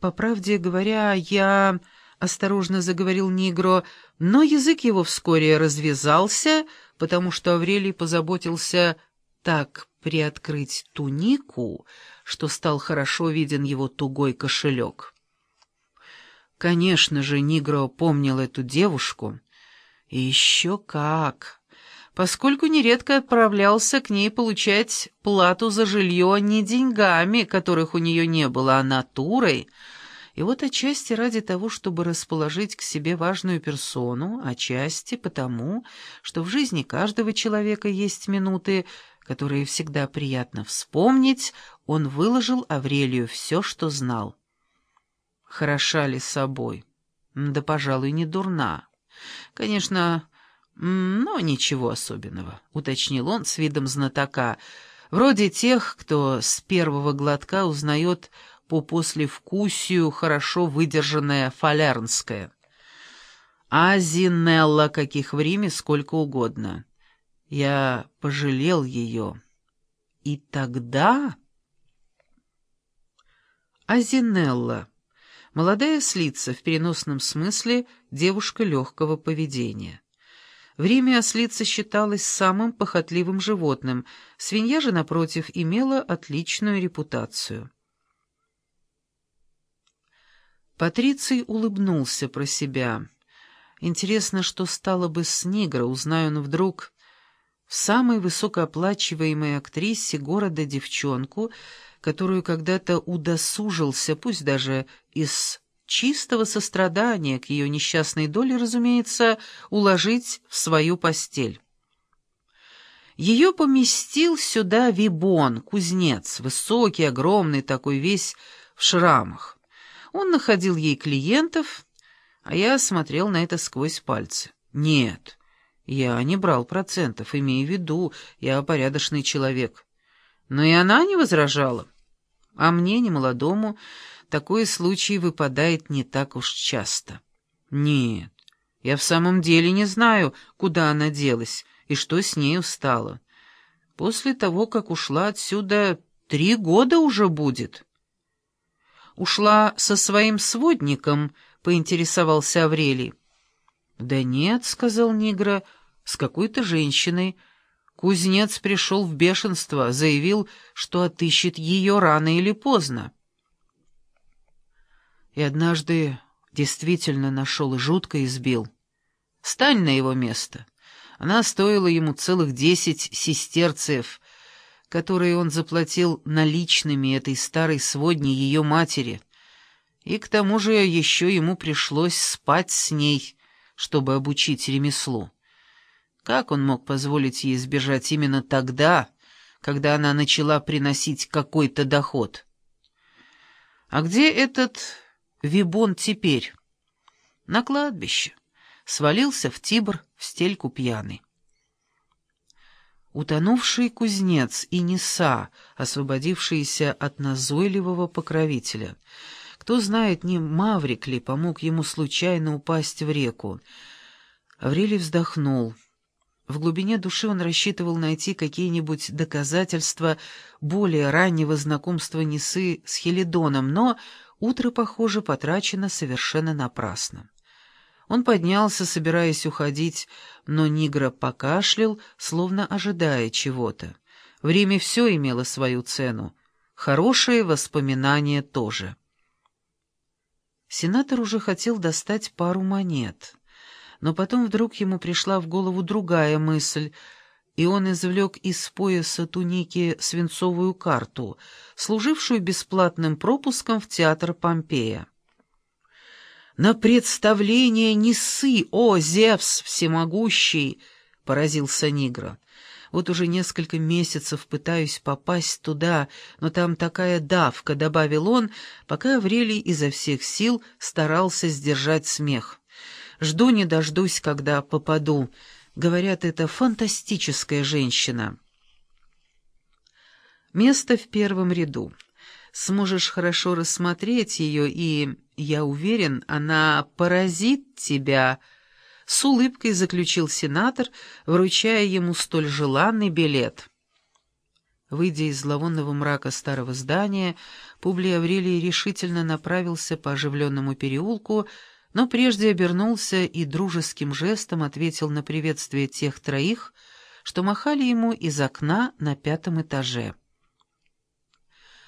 по правде говоря, я...» — осторожно заговорил Нигро, но язык его вскоре развязался, потому что Аврелий позаботился так приоткрыть тунику, что стал хорошо виден его тугой кошелек. Конечно же, Нигро помнил эту девушку. И еще как! Поскольку нередко отправлялся к ней получать плату за жилье не деньгами, которых у нее не было, а натурой — и вот отчасти ради того, чтобы расположить к себе важную персону, отчасти потому, что в жизни каждого человека есть минуты, которые всегда приятно вспомнить, он выложил Аврелию все, что знал. Хороша ли собой? Да, пожалуй, не дурна. Конечно, но ничего особенного, — уточнил он с видом знатока, вроде тех, кто с первого глотка узнает по послевкусию хорошо выдержанная фалернская. А Зинелла каких в Риме сколько угодно. Я пожалел ее. И тогда... Азинелла. Молодая ослица, в переносном смысле девушка легкого поведения. В Риме ослица считалась самым похотливым животным, свинья же, напротив, имела отличную репутацию. Патриций улыбнулся про себя. Интересно, что стало бы с Нигро, узнаю он вдруг в самой высокооплачиваемой актрисе города девчонку, которую когда-то удосужился, пусть даже из чистого сострадания к ее несчастной доле, разумеется, уложить в свою постель. Ее поместил сюда Вибон, кузнец, высокий, огромный такой, весь в шрамах. Он находил ей клиентов, а я смотрел на это сквозь пальцы. Нет, я не брал процентов, имея в виду, я порядочный человек. Но и она не возражала. А мне, немолодому, такой случай выпадает не так уж часто. Нет, я в самом деле не знаю, куда она делась и что с нею стало. После того, как ушла отсюда, три года уже будет» ушла со своим сводником?» — поинтересовался Аврелий. «Да нет», — сказал Нигра, — «с какой-то женщиной». Кузнец пришел в бешенство, заявил, что отыщет ее рано или поздно. И однажды действительно нашел и жутко избил. «Стань на его место». Она стоила ему целых десять сестерцев, которые он заплатил наличными этой старой сводни ее матери. И к тому же еще ему пришлось спать с ней, чтобы обучить ремеслу. Как он мог позволить ей сбежать именно тогда, когда она начала приносить какой-то доход? А где этот Вибон теперь? На кладбище. Свалился в Тибр в стельку пьяный. Утонувший кузнец и Неса, освободившийся от назойливого покровителя. Кто знает, не Маврик ли помог ему случайно упасть в реку. Аврелий вздохнул. В глубине души он рассчитывал найти какие-нибудь доказательства более раннего знакомства Несы с Хелидоном, но утро, похоже, потрачено совершенно напрасно. Он поднялся, собираясь уходить, но Нигра покашлял, словно ожидая чего-то. Время все имело свою цену. Хорошие воспоминания тоже. Сенатор уже хотел достать пару монет, но потом вдруг ему пришла в голову другая мысль, и он извлек из пояса туники свинцовую карту, служившую бесплатным пропуском в театр Помпея. «На представление несы, о, Зевс всемогущий!» — поразился Нигра. «Вот уже несколько месяцев пытаюсь попасть туда, но там такая давка», — добавил он, пока Аврелий изо всех сил старался сдержать смех. «Жду не дождусь, когда попаду. Говорят, это фантастическая женщина». Место в первом ряду. Сможешь хорошо рассмотреть ее и «Я уверен, она поразит тебя», — с улыбкой заключил сенатор, вручая ему столь желанный билет. Выйдя из зловонного мрака старого здания, Публий Аврелий решительно направился по оживленному переулку, но прежде обернулся и дружеским жестом ответил на приветствие тех троих, что махали ему из окна на пятом этаже.